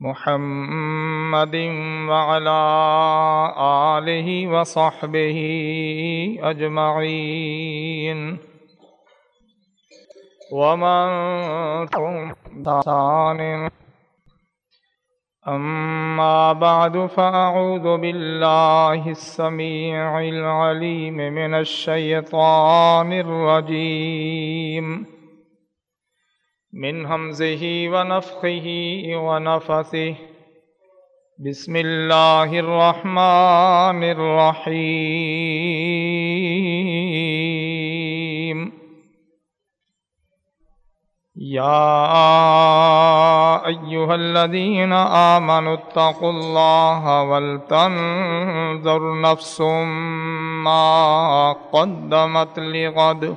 محمد وعلى آله وصحبه أجمعين. ومن تحسان أما بعد، فأعوذ بالله السميع العليم من الشيطان الرجيم. من همزه ونفخه ونفثه. بسم الله الرحمن الرحيم. يا أيها الذين آمنوا اتقوا الله ولتنظر نفس ما قدمت لغد.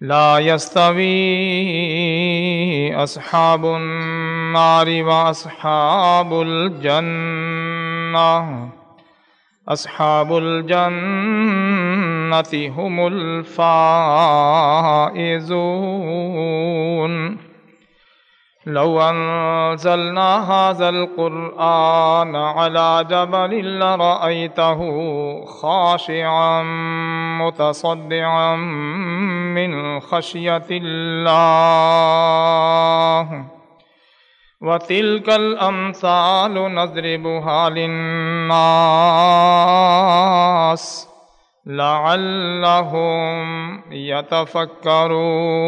لا يستوي أصحاب النار وأصحاب الجنة. أصحاب الجنة هم الفائزون. لو أنزلنا هذا القرآن على جبل لرأيته خاشعا متصدعا من خشية الله. وتلك الأمثال نضربها للناس لعلهم يتفكرون.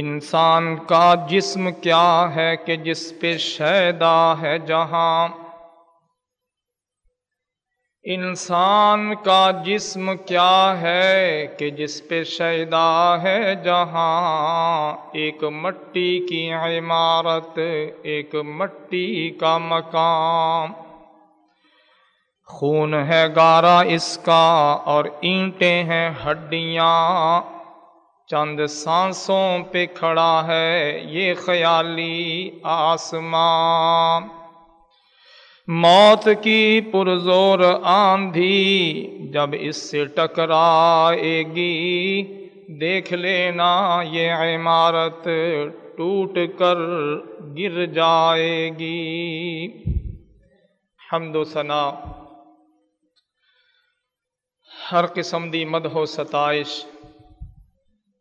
انسان کا جسم کیا ہے کہ جس پہ شیدا ہے جہاں؟ انسان کا جسم کیا ہے کہ جس پہ شیدا ہے جہاں؟ ایک مٹی کی عمارت، ایک مٹی کا مقام۔ خون ہے گارا اس کا اور اینٹیں ہیں ہڈیاں۔ چند سانسوں پہ کھڑا ہے یہ خیالی آسمان۔ موت کی پرزور آندھی جب اس سے ٹکرائے گی، دیکھ لینا یہ عمارت ٹوٹ کر گر جائے گی۔ حمد و ثنا۔ ہر قسم دی مد ہو ستائش۔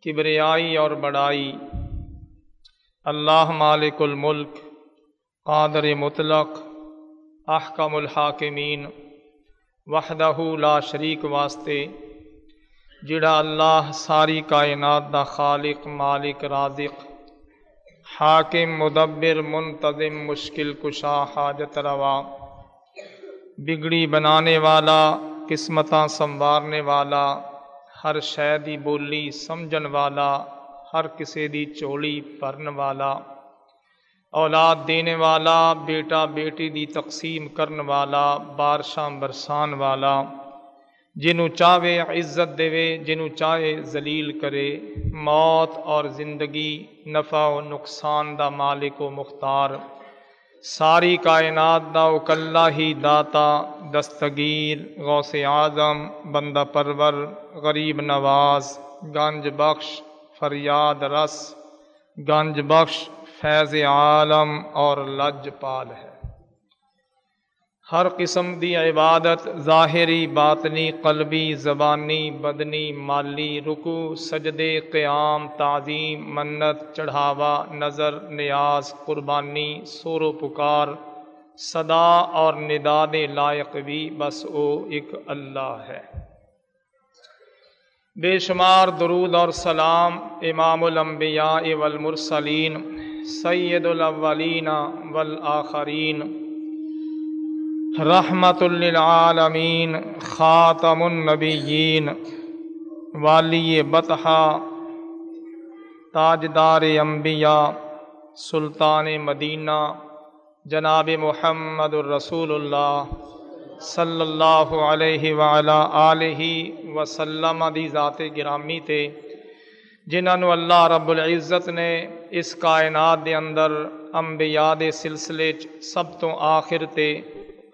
کبریائی اور بڑائی۔ اللہ مالک الملک، قادر مطلق، احکم الحاکمین، وحدہ لا شریک واسطے، جڑا اللہ ساری کائنات دا خالق، مالک، رازق، حاکم، مدبر، منتظم، مشکل کشا، حاجت روا، بگڑی بنانے والا، قسمتاں سنوارنے والا ہر شہ بولی سمجھن والا ہر کسی دی چولی پرن والا اولاد دینے والا بیٹا بیٹی دی تقسیم کرن والا بارشاں برسان والا جنوں چاہے عزت دے جنوں چاہے ذلیل کرے موت اور زندگی نفع و نقصان دا مالک و مختار ساری کائنات دا اکلا ہی داتا دستگیر غوث اعظم بندہ پرور غریب نواز، گنج بخش فریاد رس، گنج بخش فیض عالم اور لج پال ہے۔ ہر قسم دی عبادت، ظاہری، باطنی، قلبی، زبانی، بدنی، مالی رکو سجدے، قیام، تعظیم، منت، چڑھاوا، نظر، نیاز، قربانی، سور و پکار، صدا اور نداد لائق بھی بس او ایک اللہ ہے۔ بے شمار درود اور سلام امام الانبیاء والمرسلین، سید الاولین والآخرین. رحمت للعالمین، خاتم النبیین، والی بطحا تاجدار انبیاء، سلطان مدینہ، جناب محمد الرسول اللہ. صلی اللہ علیہ وعلا آلہ وسلم دی ذات گرامی تے، جنہوں اللہ رب العزت نے اس کائنات دے اندر انبیاء دے سلسلے سب تو آخر تے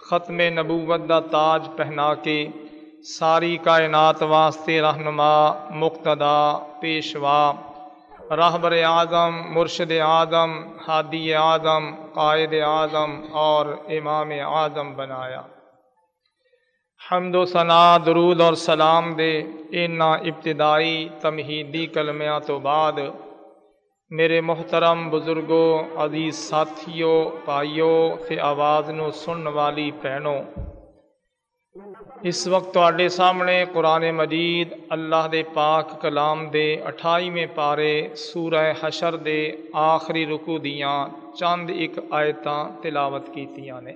ختم نبوت دا تاج پہنا کے ساری کائنات واسطے رہنما، مقتدا، پیشوا، رہبر اعظم، مرشد اعظم، ہادی اعظم، قائد اعظم اور امام اعظم بنایا۔ حمد و ثناء درود اور سلام دے ان ابتدائی تمہیدی کلمیاں تو بعد۔ میرے محترم بزرگوں عزیز ساتھیوں بھائیوں سے آواز نو سن والی بہنوں، اس وقت تے سامنے قرآن مجید اللہ دے پاک کلام دے اٹھائیویں پارے سورہ حشر دے آخری رکو دیاں چند ایک آیتاں تلاوت کیتیاں نے۔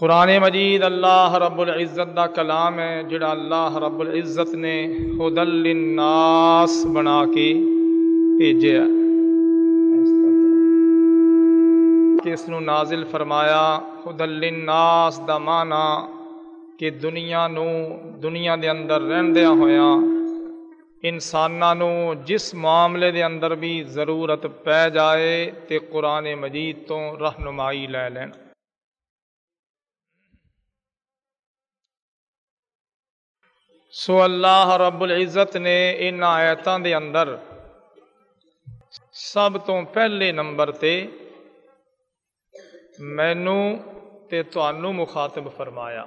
قرآن مجید اللہ رب العزت دا کلام ہے، جڑا اللہ رب العزت نے حدل للناس بنا کے بھیجا کہ اس نو نازل فرمایا خود الناس دا مانا کہ دنیا نو، دنیا دے اندر رہندیا ہویا انساناں نو جس معاملے دے اندر بھی ضرورت پہ جائے تے قرآن مجید تو رہنمائی لے لینا سو اللہ رب العزت نے ان آیتاں دے اندر سب تو پہلے نمبر تے مینو تے تنوع مخاطب فرمایا۔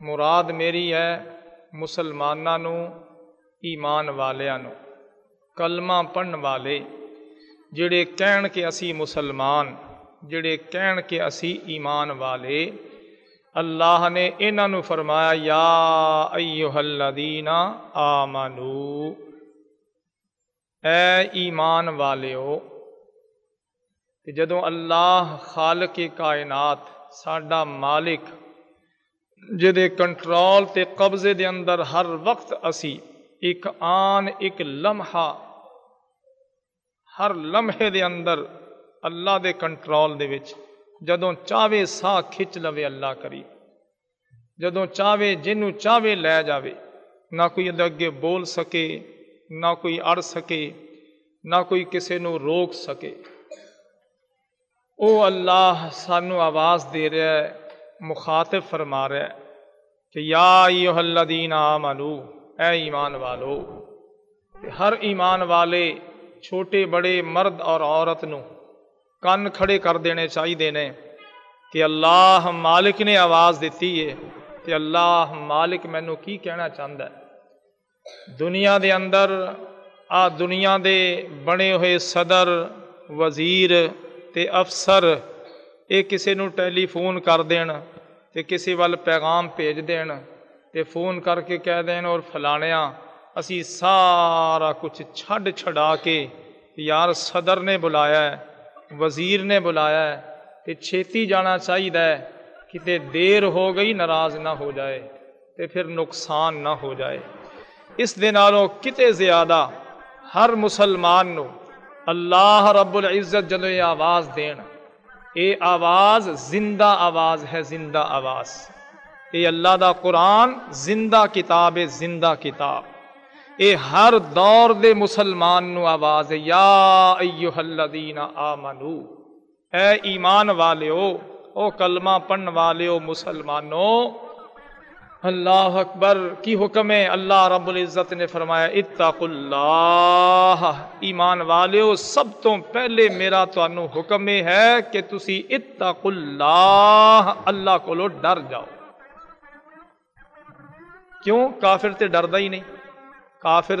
مراد میری ہے مسلمانوں ایمان والوں کلمہ پڑھن والے، جڑے کہن کے اسی مسلمان، جڑے کہن کے اسی ایمان والے۔ اللہ نے انہوں فرمایا، یا ایوہ الذین آمنو. اے ایمان والےو کہ جدوں اللہ خالق کائنات، ساڈا مالک، جدے کنٹرول تے قبضے دے اندر ہر وقت اسی، ایک آن، ایک لمحہ، ہر لمحے دے اندر اللہ دے کنٹرول دے وچ جدوں چاہے سا کھچ لوے اللہ کری جدوں چاہے جنوں چاہے لے جاوے، نہ کوئی اگے بول سکے، نہ کوئی اڑ سکے، نہ کوئی کسی نو روک سکے۔ او اللہ سانو آواز دے رہا ہے، مخاطب فرما رہا ہے کہ یا ایوہ الذین آمنو، اے ایمان والو، ہر ایمان والے چھوٹے بڑے مرد اور عورت نو کن کھڑے کر دینے چاہی دینے کہ اللہ مالک نے آواز دیتی ہے کہ اللہ مالک مینو کی کہنا چاہتا ہے دنیا دے اندر آ دنیا دے بنے ہوئے صدر وزیر تے افسر یہ کسی نو ٹیلی فون کر دین تے کسی وال پیغام بھیج دین تے فون کر کے کہہ دین اور فلانیا اسی سارا کچھ چھڈ چھڑا کے یار صدر نے بلایا ہے وزیر نے بلایا ہے تے چھیتی جانا چاہیے کتے دیر ہو گئی، ناراض نہ ہو جائے، تے پھر نقصان نہ ہو جائے۔ اس دنوں کتے زیادہ، ہر مسلمان نو اللہ رب العزت جدو یہ آواز دین۔ اے آواز، زندہ آواز ہے، زندہ آواز۔ اے اللہ دا قرآن، زندہ کتاب ہے زندہ کتاب۔ اے ہر دور دے مسلمان نو آواز یا ایوہ الذین آمنو۔ اے ایمان والے او کلمہ پڑھن والے مسلمانوں اللہ اکبر، کی حکم ہے؟ اللہ رب العزت نے فرمایا اتق اللہ۔ ایمان والے سب تو پہلے میرا تو حکم ہے کہ تسی اتق اللہ اللہ کو لو ڈر جاؤ۔ کیوں؟ کافر تے ڈردا ہی نہیں۔ کافر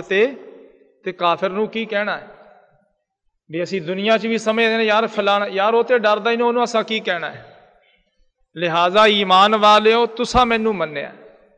کافر نی اچھ بھی یار فلاں یار وہ ڈر کی کہنا ہے؟ لہٰذا ایمان والا مینو منیا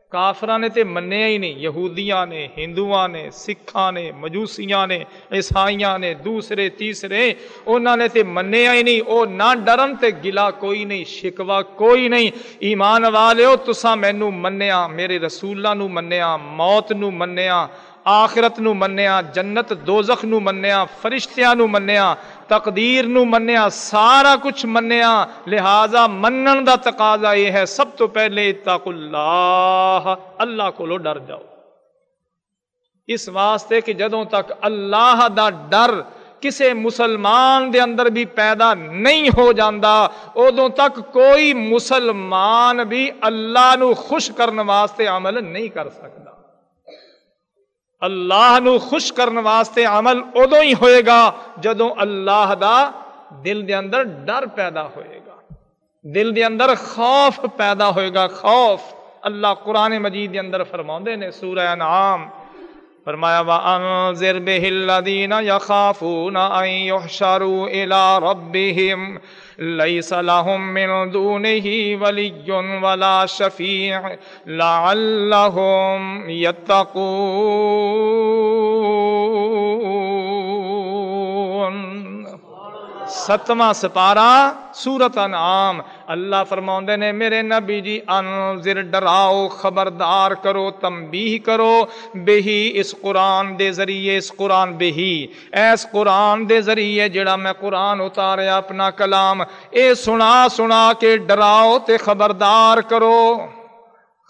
کافران نے تو منیا ہی نہیں، یہودیاں نے ہندو نے سکھا نے مجوسیا نے عیسائی نے، دوسرے، تیسرے انہوں نے تو منیا ہی نہیں۔ وہ نہ ڈرن تو گلا کوئی نہیں شکو کوئی نہیں۔ ایمان والا مینو منیا ہاں، میرے رسولوں منیا ہاں، موت نیا آخرت نو منیا جنت دوزخ نو منیا فرشتیاں نو منیا تقدیر نو منیا سارا کچھ منیا لہٰذا منن دا تقاضا یہ ہے، سب تو پہلے اتاق اللہ اللہ کو لو ڈر جاؤ۔ اس واسطے کہ جدوں تک اللہ دا ڈر کسے مسلمان دے اندر بھی پیدا نہیں ہو جاندہ ادوں تک کوئی مسلمان بھی اللہ نو خوش کرنے واسطے عمل نہیں کر سکتا اللہ نو خوش کرن واسطے عمل ادو ہی ہوئے گا جدو اللہ دا دل دے اندر ڈر پیدا ہوئے گا۔ دل دے اندر خوف پیدا ہوئے گا، خوف۔ اللہ قرآن مجید دے اندر فرماؤندے نے، سورہ انعام۔ فرمایا وَأَنزِرْ بِهِ الَّذِينَ يَخَافُونَ أَن يُحْشَرُوا إِلَىٰ رَبِّهِمْ۔ ليس لهم من دونه ولي ولا شفيع لعلهم يتقون. ستواں سپارا سورت انعام اللہ فرماؤں نے، میرے نبی جی انذر، ڈراؤ، خبردار کرو، تنبیہ کرو بہی اس قرآن دے ذریعے، اس قرآن بہی ایس قرآن دے ذریعے جڑا میں قرآن اتاریا اپنا کلام، اے سنا سنا کے ڈراؤ تے خبردار کرو۔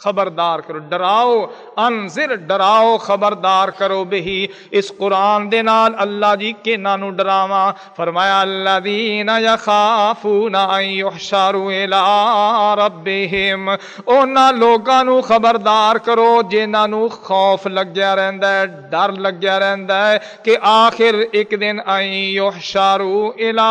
خبردار کرو، ڈراؤ انذر ڈراؤ، خبردار کرو بہی۔ اس قرآن دے نال اللہ جی کے نانو ڈراوا فرمایا اللہ دین یخافون ان یحشروا الی ربہم۔ اونا لوگاں نو خبردار کرو جنہاں نو خوف لگیا رہندا ہے، ڈر لگیا رہندا ہے کہ آخر ایک دن ان یحشروا الی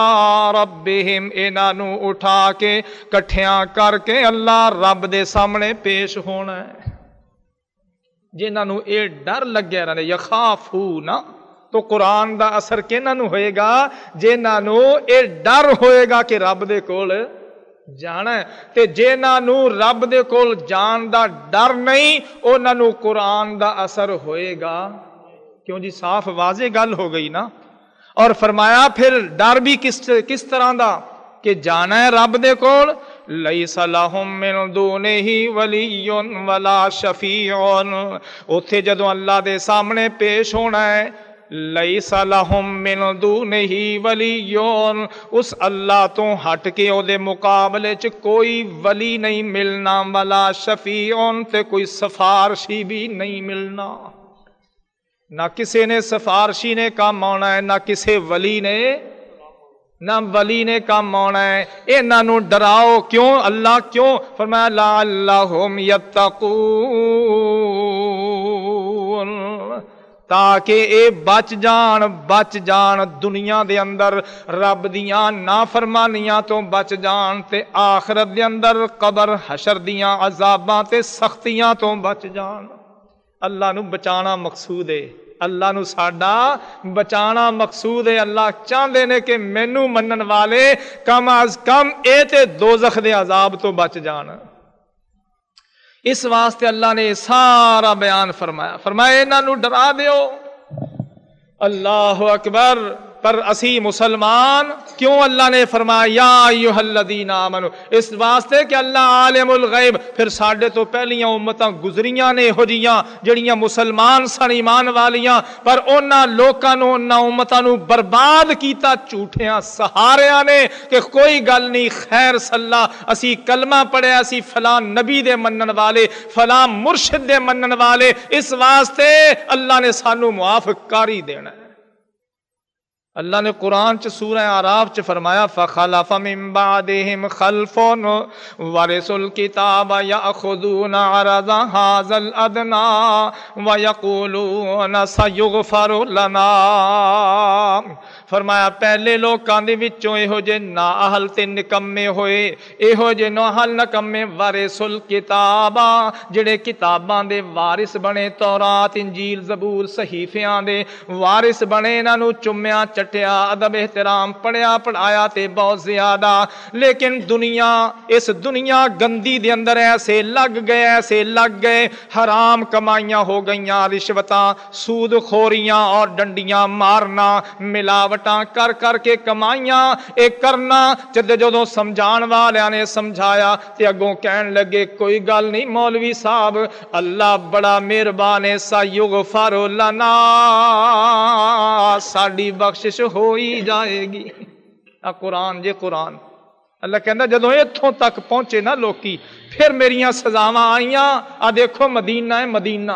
ربہم انہاں نو اٹھا کے، کٹھیاں کر کے اللہ رب دے سامنے پیش ہونا ہے جنہوں یہ ڈر لگیا رہے یخافو نا تو قرآن دا اثر کہنا ہوئے گا جنہوں یہ ڈر ہوئے گا کہ رب دے کول جانا ہے تے جنہوں رب دے کول جان دا ڈر نہیں انہوں قرآن دا اثر ہوئے گا کیوں جی صاف واضح گل ہو گئی نا اور فرمایا پھر ڈر بھی کس کس طرح دا کہ جانا ہے رب دے کول لیس لہم من دونہی ولی ولا شفیع اتھے جدو اللہ دے سامنے پیش ہونا ہے لیس لہم من دونہی ولی اس اللہ تو ہٹ کے او دے مقابلے چ کوئی ولی نہیں ملنا، ولا شفیع تے کوئی سفارشی بھی نہیں ملنا۔ نہ کسی نے سفارشی نے کام آنا ہے، نہ کسی ولی نے نہ ولی نے کام آنا ہے۔ انہوں ڈراؤ کیوں؟ اللہ کیوں؟ فرمایا لا اللہ یتقون۔ تاکہ اے بچ جان بچ جان دنیا دے اندر۔ رب دیاں نافرمانیاں تو بچ جان تے آخرت دے اندر۔ قبر، حشر دیاں عذاباں تے سختیاں تو بچ جان۔ اللہ نو بچانا مقصود ہے۔ اللہ نو ساڈا بچانا مقصود ہے۔ اللہ چاہتے نے کہ مینو منن والے کم از کم اے تے دوزخ دے عذاب تو بچ جان۔ اس واسطے اللہ نے سارا بیان فرمایا۔ فرمایا، انہاں نو ڈرا دیو۔ اللہ اکبر۔ پر اسی مسلمان کیوں اللہ نے فرمایا الذین آمنو، اس واسطے کہ اللہ عالم الغیب، پھر ساڑھے تو پہلیاں امتاں گزریاں نے ہو جیاں جڑیاں مسلمان سن ایمان والیاں، پر انہاں لوکاں نو انہاں امتاں نو برباد کیتا جھوٹیاں سہاریاں نے کہ کوئی گل نہیں، خیر صلاح، اسی کلمہ پڑھے اسی فلان نبی دے منن والے فلان مرشد دے منن والے، اس واسطے اللہ نے سانو معاف کاری دینا ہے۔ اللہ نے قرآن چ سورہ عراف چ فرمایا، فخلف من بعدهم خلف ورثوا الكتاب ياخذون عرض هذا الادنى ويقولون سيغفر لنا فرمایا، پہلے لوکاں دے وچوں ایہو جے نا اہل تے نکمے ہوئے، ایہو جے نا اہل نکمے وارث الکتاب جڑے کتاباں دے وارث بنے، تورات، انجیل، زبور، صحیفیاں دے وارث بنے، انہاں نو چومیاں چٹیا، ادب، احترام، پڑھیا، پڑھایا تے بہت زیادہ۔ لیکن دنیا، اس دنیا گندی دے اندر ایسے لگ گئے، ایسے لگ گئے، حرام کمائیاں ہو گئیاں، رشوتاں، سود خوریاں اور ڈنڈیاں مارنا ملاوٹ ملاوٹاں کر کر کے کمائیاں اے کرنا جد جدوں سمجھان والیاں نے سمجھایا تے اگوں کہن لگے کوئی گل نہیں مولوی صاحب اللہ بڑا مہربان ہے سا یغفر لنا ساڈی بخشش ہوئی جائے گی آ قرآن جے قرآن اللہ کہندا جدوں ایتھوں تک پہنچے نا لوکی پھر میریاں سزاواں آئیاں آ دیکھو مدینہ ہے مدینہ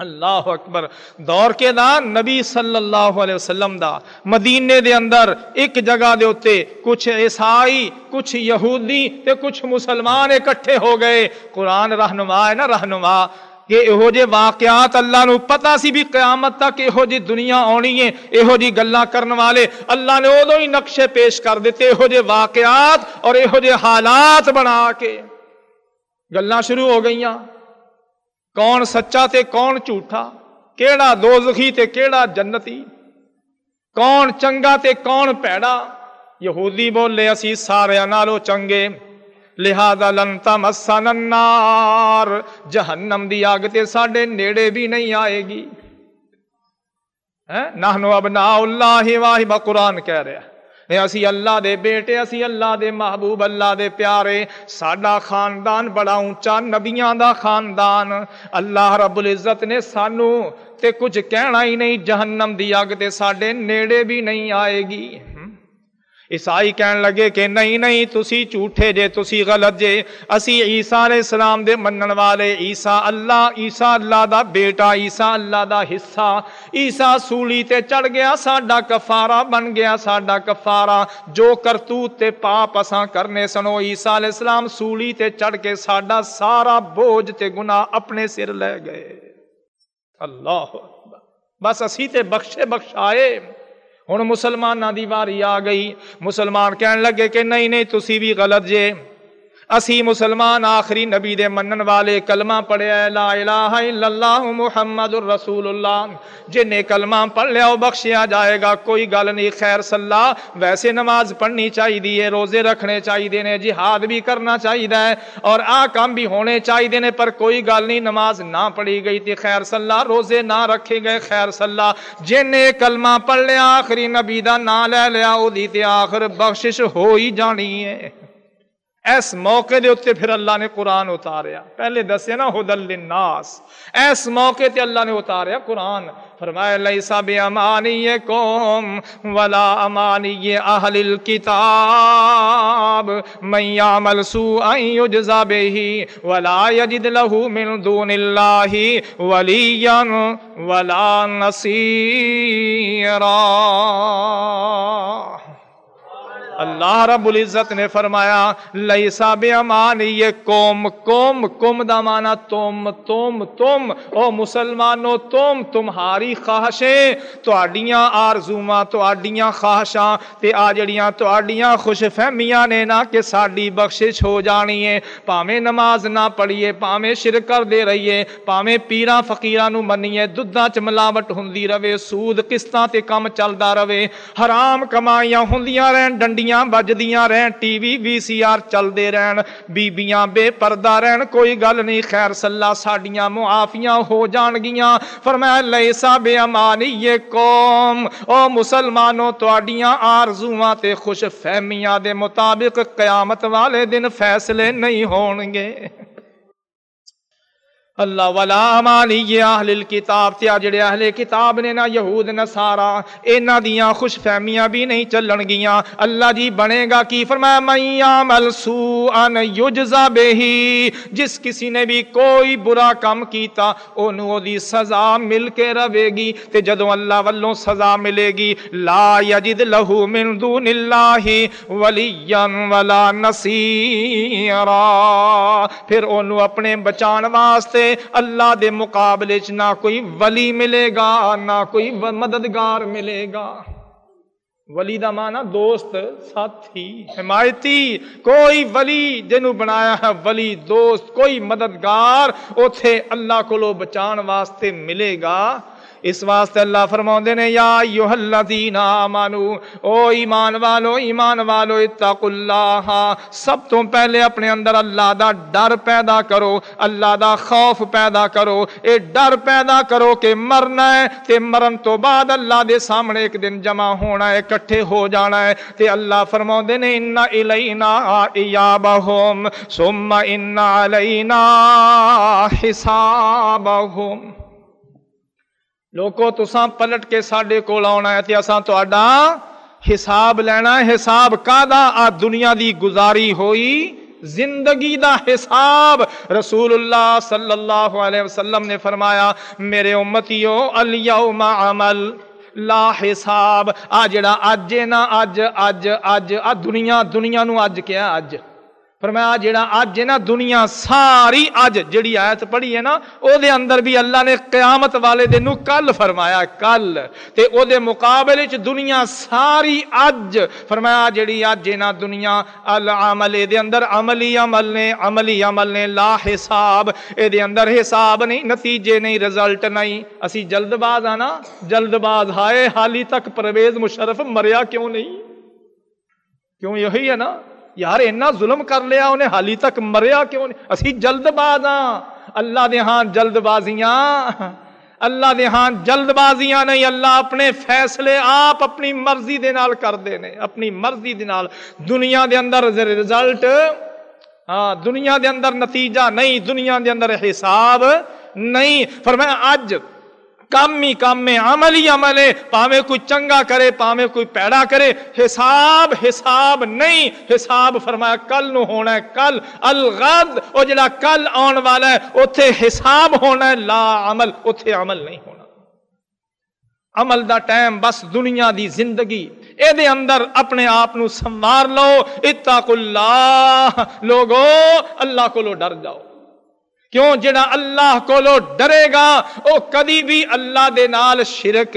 اللہ اکبر، دور کے دا نبی صلی اللہ علیہ وسلم دا، مدینے دے اندر ایک جگہ دے ہوتے کچھ عیسائی، کچھ یہودی تے کچھ مسلمان اکٹھے ہو گئے۔ قرآن رہنما ہے نا رہنما، کہ یہو جے واقعات اللہ نو پتا سی بھی قیامت تک یہو جی دنیا آنی ہے یہو جی گلا کرن والے۔ اللہ نے ادو ہی نقشے پیش کر دیتے یہو جے واقعات اور یہو جے حالات بنا کے۔ گلا شروع ہو گئیاں۔ کون سچا تے کون جھوٹا کیڑا دوزخی تے کیڑا جنتی کون چنگا تے کون پیڑا یہودی بولے اسی سارے نالو چنگے لہذا لن تمسن النار جہنم دی آگ تے ساڈے نیڑے بھی نہیں آئے گی نحنو ابناء اللہ واہبہ قرآن کہہ رہا ہے اسی اللہ دے بیٹے، اسی اللہ دے محبوب، اللہ دے پیارے، ساڈا خاندان بڑا اونچا، نبیاں دا خاندان۔ اللہ رب العزت نے سانو تے کچھ کہنا ہی نہیں، جہنم دی اگ تے ساڈے نیڑے بھی نہیں آئے گی۔ عیسائی کہن لگے کہ نہیں نہیں، تسی جھوٹے جے، تسی غلط جے۔ اسی عیسیٰ علیہ السلام دے منن والے عیسیٰ اللہ عیسیٰ اللہ دا بیٹا، عیسیٰ اللہ دا حصہ۔ عیسیٰ سولی تے چڑھ گیا، ساڈا کفارہ بن گیا، ساڈا کفارہ۔ جو کرتوت تے پاپ اساں کرنے سنو، عیسیٰ علیہ السلام سولی تے چڑھ کے ساڈا سارا بوجھ تے گناہ اپنے سر لے گئے۔ اللہ بس اسی تے بخشے بخشائے۔ ہوں مسلمان دی واری آ گئی۔ مسلمان کہن لگے کہ نہیں نہیں، تسی بھی غلط جے۔ اسی مسلمان آخری نبی دے منن والے کلمہ پڑھیا لا الہ الا اللہ محمد الرسول اللہ۔ جن کلمہ پڑھ لیا بخشیا جائے گا، کوئی گل نہیں۔ خیر صلاح، ویسے نماز پڑھنی چاہیے روزے رکھنے چاہیے نے، جہاد بھی کرنا چاہیے اور آ کام بھی ہونے چاہیے نے، پر کوئی گل نہیں، نماز نہ پڑھی گئی تھی خیر صلاح، روزے نہ رکھے گئے، خیر صلاح۔ جن کلمہ پڑھ لیا، آخری نبی دا نہ لے لیا وہ آخر بخشش ہو ہی جانی ہے۔ اس موقع دے اتنے پھر اللہ نے قرآن اتاریا۔ پہلے دسے نا ہدل للناس۔ اس موقع تے اللہ نے اتاریا قرآن۔ فرمایا، لیسا بی امانیکم ولا امانی اہل الكتاب من یعمل سوءا یجزا بہی ولا یجد له من دون اللہ ولیا ولا نصیرا۔ اللہ رب العزت نے فرمایا، لیسا بے امان یہ قوم قوم قوم دا تم تم تم، او مسلمانوں، تم، تمہاری خواہشیں تو آڈیاں آرزوما تو آڈیاں خواہشاں، تے آ جڑیاں تو آڈیاں خوش فہمیاں نے نا کہ ساڈی بخشش ہو جانی ہے۔ پاویں نماز نہ پڑھیے، پاویں شرک کر دے رہیے، پاویں پیراں فقیراں نو منیے۔ دودھاں چ ملاوٹ ہوندی رہے، سود قسطاں تے کم چلدا رہے۔ حرام کمائیاں ہوندیاں رہن، ڈنڈیاں گھڑیاں بجدیاں رہن ٹی وی وی سی آر چلتے رہن بیبیاں بے پردہ رہن کوئی گل نہیں خیر سلا ساڈیاں معافیاں ہو جان گیاں فرمایا لیسا بے امانی یہ قوم او مسلمانوں تواڈیاں آرزواں تے خوش فہمیاں دے مطابق قیامت والے دن فیصلے نہیں ہونگے اللہ ولا امانی اہل الکتاب تے جڑے اہل کتاب نے نا یہود نصارا انہاں دیاں خوش فہمیاں بھی نہیں چلن گیاں۔ اللہ جی بنے گا کی؟ فرمایا، من یعمل سوءا یجزا بہی۔ جس کسی نے بھی کوئی برا کام کیتا، اونوں دی سزا مل کے رہے گی۔ تے جدوں اللہ والوں سزا ملے گی، لا یجد له من دون اللہ ولیا ولا نصیرا۔ پھر اونوں اپنے بچان واسطے اللہ دے مقابلے چ نہ کوئی ولی ملے گا، نہ کوئی مددگار ملے گا۔ ولی دا مانا دوست، ساتھی، حمایتی۔ کوئی ولی جنوں بنایا ہے، ولی دوست، کوئی مددگار، اوتھے اللہ کو لو بچان واسطے ملے گا۔ اس واسطے اللہ فرماؤں نے، یا ایھا الذین آمانو او ایمان والو ایمان والو، اتقوا اللہ۔ سب تو پہلے اپنے اندر اللہ دا ڈر پیدا کرو، اللہ دا خوف پیدا کرو۔ اے ڈر پیدا کرو کہ مرنا ہے، تے مرن تو بعد اللہ دے سامنے ایک دن جمع ہونا ہے کٹھے ہو جانا ہے۔ تے اللہ فرماؤں نے انہا الینا ایابہم ثم ان علینا حسابہم ਲੋਕੋ ਤੁਸਾਂ ਪਲਟ ਕੇ ਸਾਡੇ ਕੋਲ ਆਉਣਾ ਹੈ ਤੇ ਅਸਾਂ ਤੁਹਾਡਾ ਹਿਸਾਬ ਲੈਣਾ ਹੈ ਹਿਸਾਬ ਕਾਦਾ ਆ ਦੁਨੀਆ ਦੀ ਗੁਜ਼ਾਰੀ ਹੋਈ ਜ਼ਿੰਦਗੀ ਦਾ ਹਿਸਾਬ ਰਸੂਲullah ਸੱਲੱਲਾਹੁ ਅਲੈਹਿ ਵਸੱਲਮ ਨੇ ਫਰਮਾਇਆ ਮੇਰੇ ਉਮਤੀਓ ਅਲ ਯੌਮ ਅਮਲ ਲਾ ਹਿਸਾਬ ਆ ਜਿਹੜਾ ਅੱਜ ਹੈ ਨਾ ਅੱਜ ਅੱਜ ਅੱਜ فرمایا جڑا اج ہے نا دنیا ساری اج جڑی آیت پڑھی ہے نا او دے اندر بھی اللہ نے قیامت والے دن کل فرمایا کل۔ تے او دے مقابلے چ دنیا ساری اج فرمایا جڑی اج ہے نا دنیا العمل دے اندر عملی عمل نے، عملی عمل نے، لا حساب، اے دے اندر حساب نہیں، نتیجے نہیں رزلٹ نہیں۔ اسی جلد باز آنا، جلد باز، ہائے، حالی تک پرویز مشرف مریا کیوں نہیں؟ کیوں یہی ہے نا؟ یار اینا ظلم کر لیا، انہیں حالی تک مریا کیوں نہیں؟ اسی جلد باز ہاں۔ اللہ دے ہاں جلد بازیاں۔ اللہ دے ہاں جلد بازیاں نہیں، اللہ اپنے فیصلے آپ اپنی مرضی دے نال کر دے نے۔ اپنی مرضی دے نال۔ دنیا دے اندر رزلٹ ہاں دنیا دے اندر نتیجہ نہیں، دنیا دے اندر حساب نہیں۔ فرمایا اج ਕੰਮ ਹੀ ਕੰਮ ਹੈ ਅਮਲ ਹੀ ਅਮਲ ਹੈ ਭਾਵੇਂ ਕੋਈ ਚੰਗਾ ਕਰੇ ਭਾਵੇਂ ਕੋਈ ਪੈੜਾ ਕਰੇ ਹਿਸਾਬ ਹਿਸਾਬ ਨਹੀਂ ਹਿਸਾਬ ਫਰਮਾਇਆ ਕੱਲ ਨੂੰ ਹੋਣਾ ਹੈ ਕੱਲ ਅਲਗਦ ਉਹ ਜਿਹੜਾ ਕੱਲ ਆਉਣ ਵਾਲਾ ਹੈ ਉੱਥੇ ਹਿਸਾਬ ਹੋਣਾ ਹੈ ਲਾ ਅਮਲ ਉੱਥੇ ਅਮਲ ਨਹੀਂ ਹੋਣਾ ਅਮਲ ਦਾ ਟਾਈਮ ਬਸ ਦੁਨੀਆ ਦੀ ਜ਼ਿੰਦਗੀ ਇਹਦੇ ਅੰਦਰ ਆਪਣੇ ਆਪ ਨੂੰ ਸੰਵਾਰ ਲਓ ਇਤਕੁੱਲਾਹ ਲੋਗੋ ਅੱਲਾਹ ਕੋਲੋਂ ਡਰ ਜਾਓ کیوں جڑا اللہ کو ڈرے گا وہ کدی بھی اللہ دے نال شرک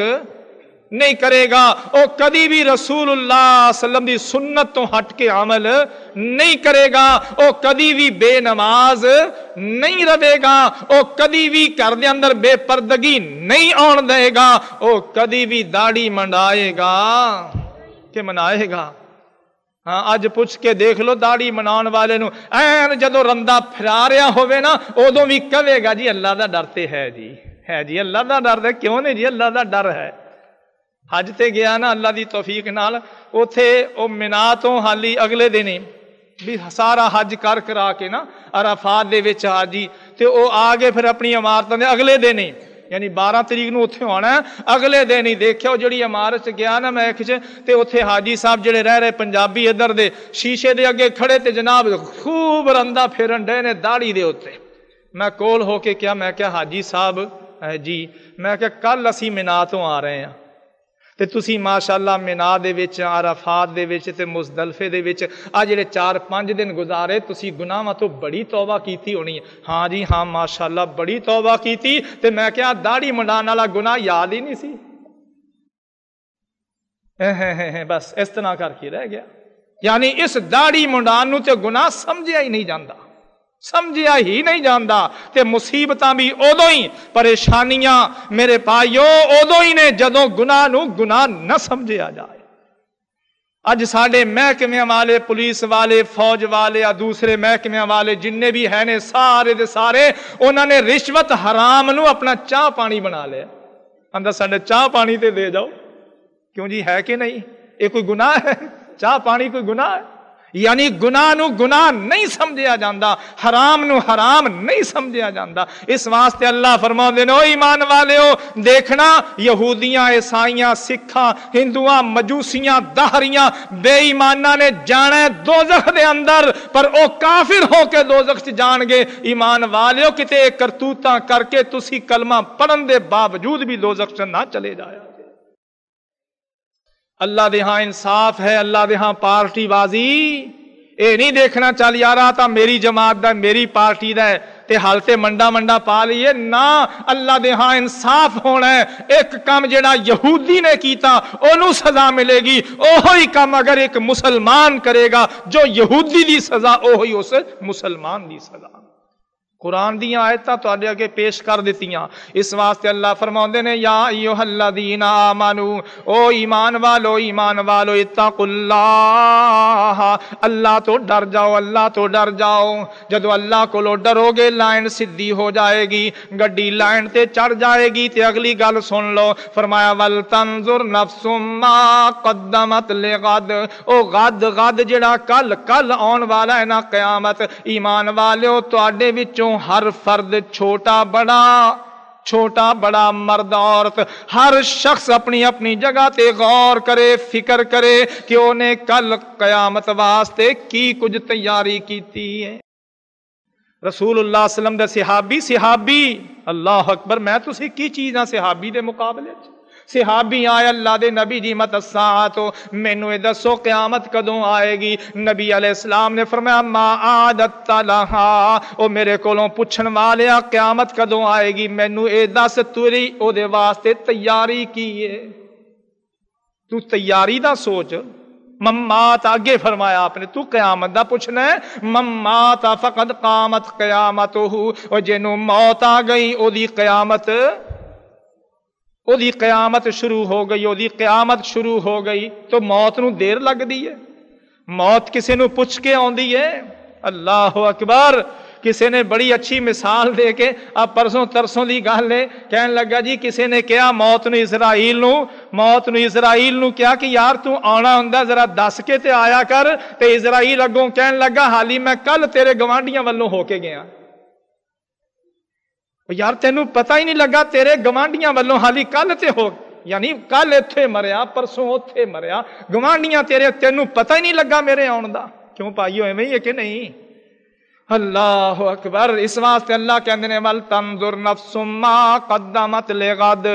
نہیں کرے گا وہ کدی بھی رسول اللہ وسلم دی سنت تو ہٹ کے عمل نہیں کرے گا وہ کدی بھی بے نماز نہیں رہے گا وہ کدی بھی گھر دے اندر بے پردگی نہیں آن دے گا وہ کدی بھی داڑھی منڈائے گا کہ منائے گا۔ ਹਾਂ ਅੱਜ ਪੁੱਛ ਕੇ ਦੇਖ ਲਓ ਦਾੜੀ ਮਨਾਉਣ ਵਾਲੇ ਨੂੰ ਐਨ ਜਦੋਂ ਰੰਦਾ ਫਿਰਾ ਰਿਹਾ ਹੋਵੇ ਨਾ ਉਦੋਂ ਵੀ ਕਹੇਗਾ ਜੀ ਅੱਲਾ ਦਾ ਡਰ ਤੇ ਹੈ ਜੀ ਹੈ ਜੀ ਅੱਲਾ ਦਾ ਡਰ ਹੈ ਕਿਉਂ ਨਹੀਂ ਜੀ ਅੱਲਾ ਦਾ ਡਰ ਹੈ ਹਜ ਤੇ ਗਿਆ ਨਾ ਅੱਲਾ ਦੀ ਤੌਫੀਕ ਨਾਲ ਉਥੇ ਉਹ ਮਿਨਾ ਤੋਂ ਹਾਲੀ ਅਗਲੇ ਦਿਨ ਹੀ ਵੀ ਸਾਰਾ ਹਜ ਕਰ ਕਰਾ ਕੇ ਨਾ ਅਰਾਫਾਤ ਦੇ ਵਿੱਚ ਹਾਜੀ ਤੇ ਉਹ ਆ ਗਏ ਫਿਰ ਆਪਣੀ ਇਮਾਰਤਾਂ ਦੇ ਅਗਲੇ ਦਿਨ ਹੀ ਯਾਨੀ 12 ਤਰੀਕ ਨੂੰ ਉੱਥੇ ਆਉਣਾ ਅਗਲੇ ਦਿਨ ਹੀ ਦੇਖਿਓ ਜਿਹੜੀ ਇਮਾਰਤ ਚ ਗਿਆ ਨਾ ਮੈਂ ਚ ਤੇ ਉੱਥੇ ਹਾਜੀ ਸਾਹਿਬ ਜਿਹੜੇ ਰਹਿ ਰਹੇ ਪੰਜਾਬੀ ਇੱਧਰ ਦੇ ਸ਼ੀਸ਼ੇ ਦੇ ਅੱਗੇ ਖੜੇ ਤੇ ਜਨਾਬ ਖੂਬ ਰੰਦਾ ਫੇਰਨ ਡੇ ਨੇ ਦਾੜੀ ਦੇ ਉੱਤੇ ਮੈਂ ਕੋਲ ਹੋ ਕੇ ਕਿਹਾ ਮੈਂ ਕਿਹਾ ਹਾਜੀ ਸਾਹਿਬ ਜੀ ਮੈਂ ਕਿਹਾ ਕੱਲ ਅਸੀਂ ਮਿਨਾ ਤੋਂ ਆ ਰਹੇ ਹਾਂ ਤੇ ਤੁਸੀਂ ਮਾਸ਼ਾਅੱਲਾ ਮਿਨਾ ਦੇ ਵਿੱਚ ਆਰਾਫਾਤ ਦੇ ਵਿੱਚ ਤੇ ਮੁਜ਼ਦਲਫੇ ਦੇ ਵਿੱਚ ਆ ਜਿਹੜੇ 4-5 ਦਿਨ ਗੁਜ਼ਾਰੇ ਤੁਸੀਂ ਗੁਨਾਹਾਂ ਤੋਂ ਬੜੀ ਤੌਬਾ ਕੀਤੀ ਹੋਣੀ ਹੈ ਹਾਂ ਜੀ ਹਾਂ ਮਾਸ਼ਾਅੱਲਾ ਬੜੀ ਤੌਬਾ ਕੀਤੀ ਤੇ ਮੈਂ ਕਿਹਾ ਦਾੜੀ ਮੰਡਾਣ ਵਾਲਾ ਗੁਨਾਹ ਯਾਦ ਹੀ ਨਹੀਂ ਸੀ ਬਸ ਇਸ ਤਰ੍ਹਾਂ ਕਰਕੇ ਰਹਿ ਗਿਆ ਯਾਨੀ ਇਸ ਦਾੜੀ ਮੁੰਡਾਨ ਨੂੰ ਤੇ ਗੁਨਾਹ ਸਮਝਿਆ ਹੀ ਨਹੀਂ ਜਾਂਦਾ سمجھیا ہی نہیں جاندا تے مصیبتاں بھی ادو ہی، پریشانیاں میرے بھائیو ادو ہی نے جدو گناہ نو گناہ نہ سمجھیا جائے۔ اج سڈے محکمے والے، پولیس والے، فوج والے یا دوسرے محکمے والے جننے بھی ہیں سارے دے سارے انہوں نے رشوت حرام نو اپنا چاہ پانی بنا لیا۔ اندر ساڈے چاہ پانی تے دے جاؤ۔ کیوں جی ہے کہ نہیں؟ یہ کوئی گناہ ہے؟ چاہ پانی کوئی گناہ ہے؟ ਯਾਨੀ ਗੁਨਾਹ ਨੂੰ ਗੁਨਾਹ ਨਹੀਂ ਸਮਝਿਆ ਜਾਂਦਾ ਹਰਾਮ ਨੂੰ ਹਰਾਮ ਨਹੀਂ ਸਮਝਿਆ ਜਾਂਦਾ ਇਸ ਵਾਸਤੇ ਅੱਲਾਹ ਫਰਮਾਉਂਦੇ ਨੇ ਓ ਈਮਾਨ ਵਾਲਿਓ ਦੇਖਣਾ ਯਹੂਦੀਆਂ ਈਸਾਈਆਂ ਸਿੱਖਾਂ ਹਿੰਦੂਆਂ ਮਜੂਸੀਆਂ ਦਾਹਰੀਆਂ ਬੇਈਮਾਨਾਂ ਨੇ ਜਾਣਾ ਦੋਜ਼ਖ ਦੇ ਅੰਦਰ ਪਰ ਉਹ ਕਾਫਿਰ ਹੋ ਕੇ ਦੋਜ਼ਖ 'ਚ ਜਾਣਗੇ ਈਮਾਨ ਵਾਲਿਓ ਕਿਤੇ ਕਰਤੂਤਾਂ ਕਰਕੇ ਤੁਸੀਂ ਕਲਮਾ ਪੜਨ ਦੇ ਬਾਵਜੂਦ ਵੀ ਦੋਜ਼ਖ 'ਚ ਨਾ ਚਲੇ ਜਾਇਆ اللہ دے ہاں انصاف ہے، اللہ دے ہاں پارٹی بازی۔ اے نہیں دیکھنا، چل یار آ میری جماعت دا، میری پارٹی دا ہے۔ تے حالتے منڈا منڈا پا لیے۔ نہ اللہ دے ہاں انصاف ہونا ہے۔ ایک کام جڑا یہودی نے کیتا انہوں سزا ملے گی۔ اوہی کام اگر ایک مسلمان کرے گا، جو یہودی دی سزا، اوہی اس مسلمان دی سزا۔ قرآن دیا آیت تے اگے پیش کر دیتی اس واسطے اللہ فرما نے، یا ایو الذین آمنو، او ایمان والو ایمان والو اتق اللہ۔ اللہ تو ڈر جاؤ، اللہ تو ڈر جاؤ۔ جدو اللہ کو ڈرو گے، لائن سدھی ہو جائے گی۔ گڈی لائن تے چڑھ جائے گی تے اگلی گل سن لو۔ فرمایا ول تنظر نفس ما قدمت لغد۔ او غد غد جڑا کل کل آن والا ہے نا قیامت۔ ایمان والو، تواڈے وچوں ہر فرد چھوٹا بڑا چھوٹا بڑا مرد عورت۔ ہر شخص اپنی اپنی جگہ تے غور کرے، فکر کرے کہ انہیں کل قیامت واسطے کی کچھ تیاری کیتی ہے۔ رسول اللہ علیہ وسلم دے صحابی صحابی، اللہ اکبر، میں تو کی چیز ہاں صحابی دے مقابلے چ صحابی آئے اللہ دے نبی جی مت تو مینو یہ دسو قیامت کدوں آئے گی؟ نبی علیہ السلام نے فرمایا، ما عادت لہا او میرے کولوں پوچھن والیا قیامت کدوں آئے گی؟ مینو اے دس تری او دے واسطے تیاری کی ہے؟ تو تیاری دا سوچ، ممات آگے فرمایا آپ نے، تو قیامت دا پوچھنا ہے، ممات فقد قامت قیامت ہو اور جنو موت آ گئی او دی قیامت وہ قیامت شروع ہو گئی وہ قیامت شروع ہو گئی تو موت نو دیر لگتی ہے موت کسی نو پوچھ کے آدھی ہے اللہ اکبر کسی نے بڑی اچھی مثال دے کے اب پرسوں ترسوں کی گل ہے کہن لگا جی کسی نے کیا موت نو اسرائیل نو موت نو اسرائیل نو کیا کہ یار تو آنا ہوں ذرا دس کے تے آیا کر تے اسرائیل اگوں کہن لگا حالی میں کل تیرے گوانڈیاں والوں ہو کے گیا یار تینوں پتہ ہی نہیں لگا تیرے گوانڈیاں والوں حالی کل تے ہو یعنی کل اتنے مریا پرسوں اتنے مریا گوانڈیاں تیرے تینوں پتہ ہی نہیں لگا میرے آن دا کیوں پائی ہوئے میں یہ کہ نہیں اللہ اکبر اس واسطے اللہ کہندے نے ول تنظر نفس ما قدمت لغد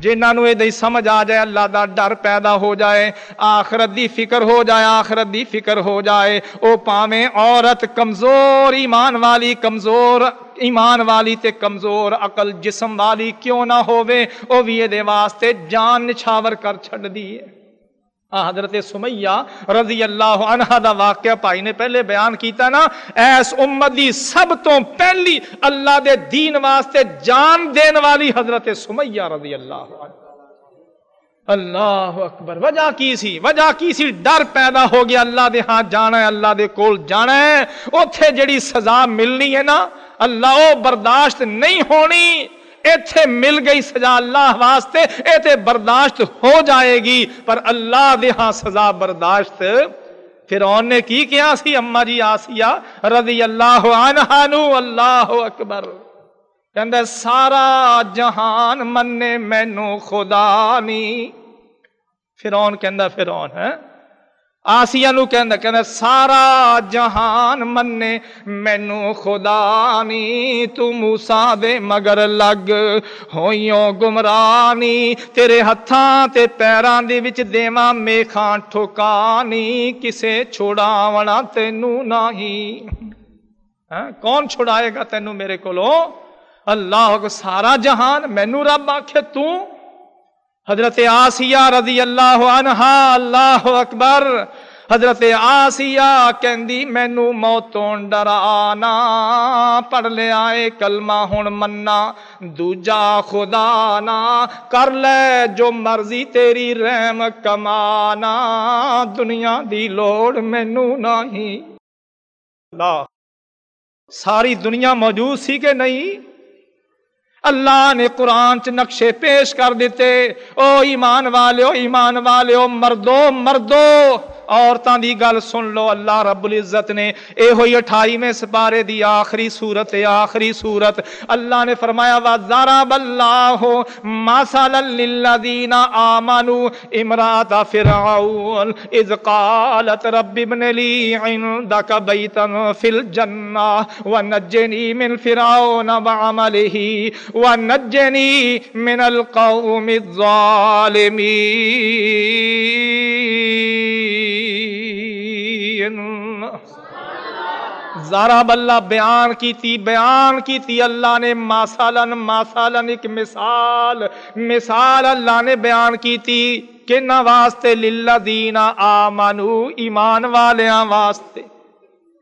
جنہوں یہ سمجھ آ جائے اللہ دا ڈر پیدا ہو جائے آخرت دی فکر ہو جائے آخرت دی فکر ہو جائے او پاویں عورت کمزور ایمان والی کمزور ایمان والی تے کمزور، عقل جسم والی کیوں نہ ہووے؟ او بھی دے واسطے جان نچھاور کر چھڑ دی ہے حضرت سمیہ رضی اللہ عنہ دا واقعہ پائی نے پہلے بیان کیتا نا، ایس امت دی سب تو پہلی اللہ دے دین واسطے جان دین والی حضرت سمیہ رضی اللہ عنہ۔ اللہ اکبر، وجہ کی سی؟ وجہ کی سی؟ ڈر پیدا ہو گیا۔ اللہ دے ہاں جانا ہے، اللہ دے کول جانا ہے۔ اوتھے جڑی سزا ملنی ہے نا اللہ او برداشت نہیں ہونی، ایتھے مل گئی سزا اللہ واسطے، ایتھے برداشت ہو جائے گی، پر اللہ دے ہاں سزا برداشت۔ فرعون نے کی کیا سی، اما جی آسیہ رضی اللہ عنہ نو؟ اللہ اکبر۔ کہندے، سارا جہان مننے مینو خدا نی۔ فرعون کہندا، فرعون ہے آسیا نو کہ سارا جہان منے مینو خدا نی تو موسا دے مگر لگ ہوئیوں گمرانی تیرے ہتھاں تے پیراں دے وچ دیواں میکھاں ٹھکانی کسے چھڑاونا تینو نہیں کون چھڑائے گا تینو میرے کولو اللہ کو سارا جہان مینو رب آکھے تو حضرت آسیہ رضی اللہ عنہ اللہ اکبر۔ حضرت آسیہ کہندی مینو موتوں ڈرانا پڑھ لے آئے کلمہ ہن منا دوجا خدا نا کر لے جو مرضی تیری رحم کمانا دنیا دی لوڑ مینو نہیں اللہ۔ ساری دنیا موجود سی کہ نہیں؟ اللہ نے قرآن چ نقشے پیش کر دیتے۔ او ایمان والے ایمان والے مردو مردو۔ عورتوں دی گل سن لو، اللہ رب العزت نے اے ہوئی اٹھائی میں سپارے دی آخری صورت آخری صورت۔ اللہ نے فرمایا وَذَرَبَ اللَّهُ مَثَلًا لِلَّذِينَ آمَنُوا امرات فرعون اذ قالت رب ابن لي عندك بيتا في الجنة ونجني من فرعون وعمله ونجني من القوم الظالمين زارا بلہ بیان کی تھی، بیان کی تھی۔ اللہ نے ماسالن ماسالن ایک مثال۔ مثال اللہ نے بیان کی تھی کہ نہ واسطے للہ دینا آمنو، ایمان والیاں واسطے۔